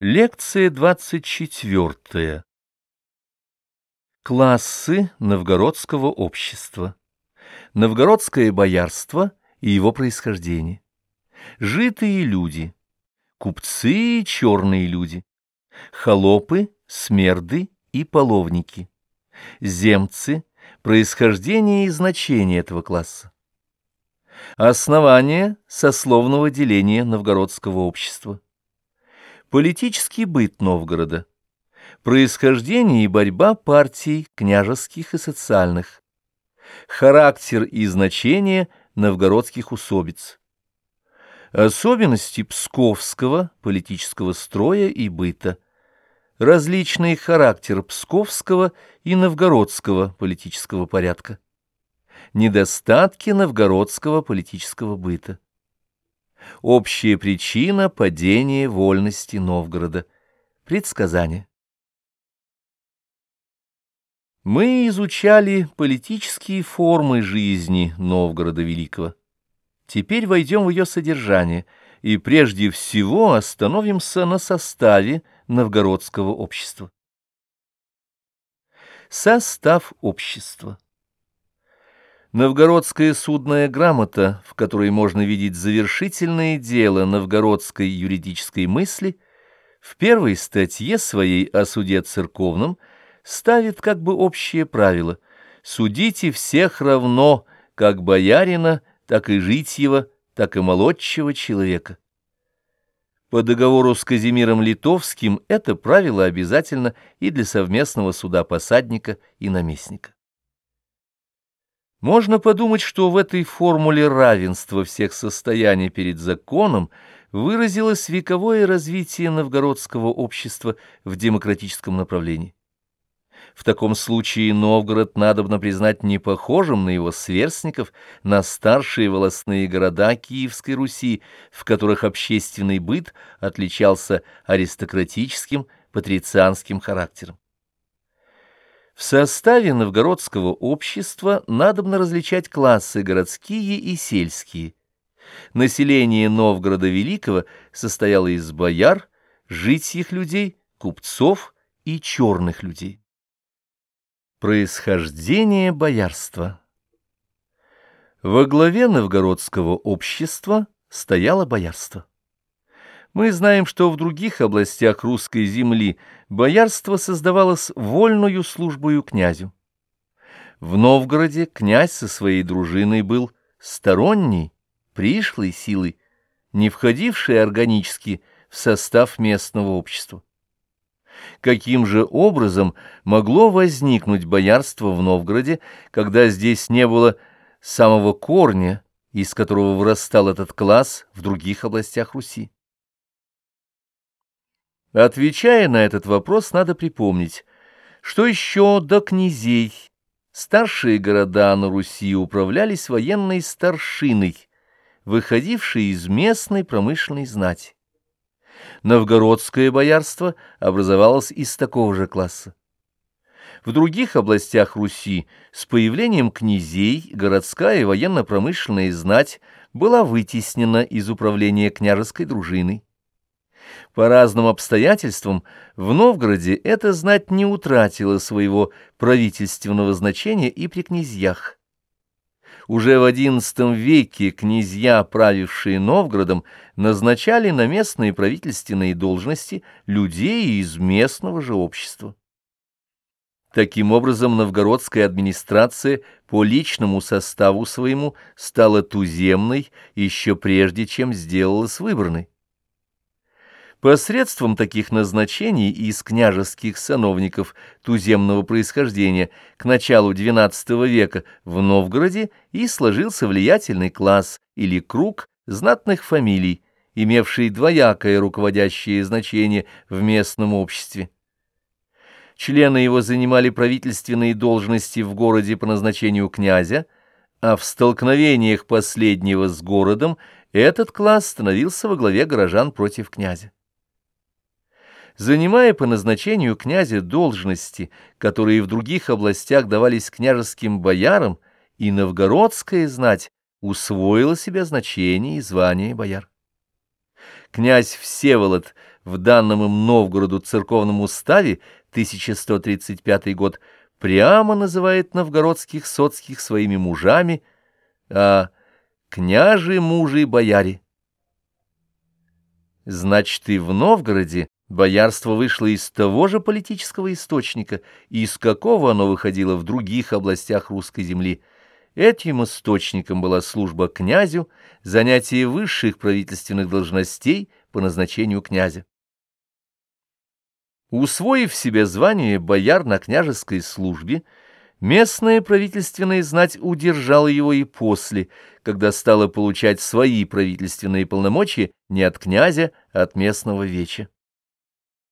Лекция двадцать четвертая. Классы новгородского общества. Новгородское боярство и его происхождение. Житые люди. Купцы и черные люди. Холопы, смерды и половники. Земцы. Происхождение и значение этого класса. Основание сословного деления новгородского общества Политический быт Новгорода. Происхождение и борьба партий княжеских и социальных. Характер и значение новгородских усобиц. Особенности псковского политического строя и быта. Различный характер псковского и новгородского политического порядка. Недостатки новгородского политического быта. Общая причина падения вольности Новгорода. Предсказание. Мы изучали политические формы жизни Новгорода Великого. Теперь войдем в ее содержание и прежде всего остановимся на составе новгородского общества. Состав общества. Новгородская судная грамота, в которой можно видеть завершительное дело новгородской юридической мысли, в первой статье своей о суде церковном ставит как бы общее правило «судите всех равно, как боярина, так и житьего, так и молодчего человека». По договору с Казимиром Литовским это правило обязательно и для совместного суда посадника и наместника. Можно подумать, что в этой формуле равенства всех состояний перед законом выразилось вековое развитие новгородского общества в демократическом направлении. В таком случае Новгород надобно признать не похожим на его сверстников, на старшие волостные города Киевской Руси, в которых общественный быт отличался аристократическим, патрицианским характером. В составе новгородского общества надобно различать классы городские и сельские. Население Новгорода Великого состояло из бояр, житьих людей, купцов и черных людей. Происхождение боярства Во главе новгородского общества стояло боярство. Мы знаем, что в других областях русской земли боярство создавалось вольную службою князю. В Новгороде князь со своей дружиной был сторонней, пришлой силой, не входившей органически в состав местного общества. Каким же образом могло возникнуть боярство в Новгороде, когда здесь не было самого корня, из которого вырастал этот класс в других областях Руси? Отвечая на этот вопрос, надо припомнить, что еще до князей старшие города на Руси управлялись военной старшиной, выходившей из местной промышленной знати. Новгородское боярство образовалось из такого же класса. В других областях Руси с появлением князей городская военно-промышленная знать была вытеснена из управления княжеской дружиной. По разным обстоятельствам в Новгороде эта знать не утратила своего правительственного значения и при князьях. Уже в XI веке князья, правившие Новгородом, назначали на местные правительственные должности людей из местного же общества. Таким образом, новгородская администрация по личному составу своему стала туземной еще прежде, чем сделалась выборной. Посредством таких назначений из княжеских сановников туземного происхождения к началу XII века в Новгороде и сложился влиятельный класс или круг знатных фамилий, имевший двоякое руководящее значение в местном обществе. Члены его занимали правительственные должности в городе по назначению князя, а в столкновениях последнего с городом этот класс становился во главе горожан против князя занимая по назначению князя должности, которые в других областях давались княжеским боярам, и новгородская знать усвоила себе значение и звание бояр. князь Всеволод в данном им Новгороду церковном уставе 1135 год прямо называет новгородских соцких своими мужами, а княжи мужи бояре. Значит, и в Новгороде боярство вышло из того же политического источника, из какого оно выходило в других областях русской земли. Этим источником была служба князю, занятие высших правительственных должностей по назначению князя. Усвоив себе звание бояр на княжеской службе, местная правительственная знать удержала его и после, когда стала получать свои правительственные полномочия не от князя, а от местного веча.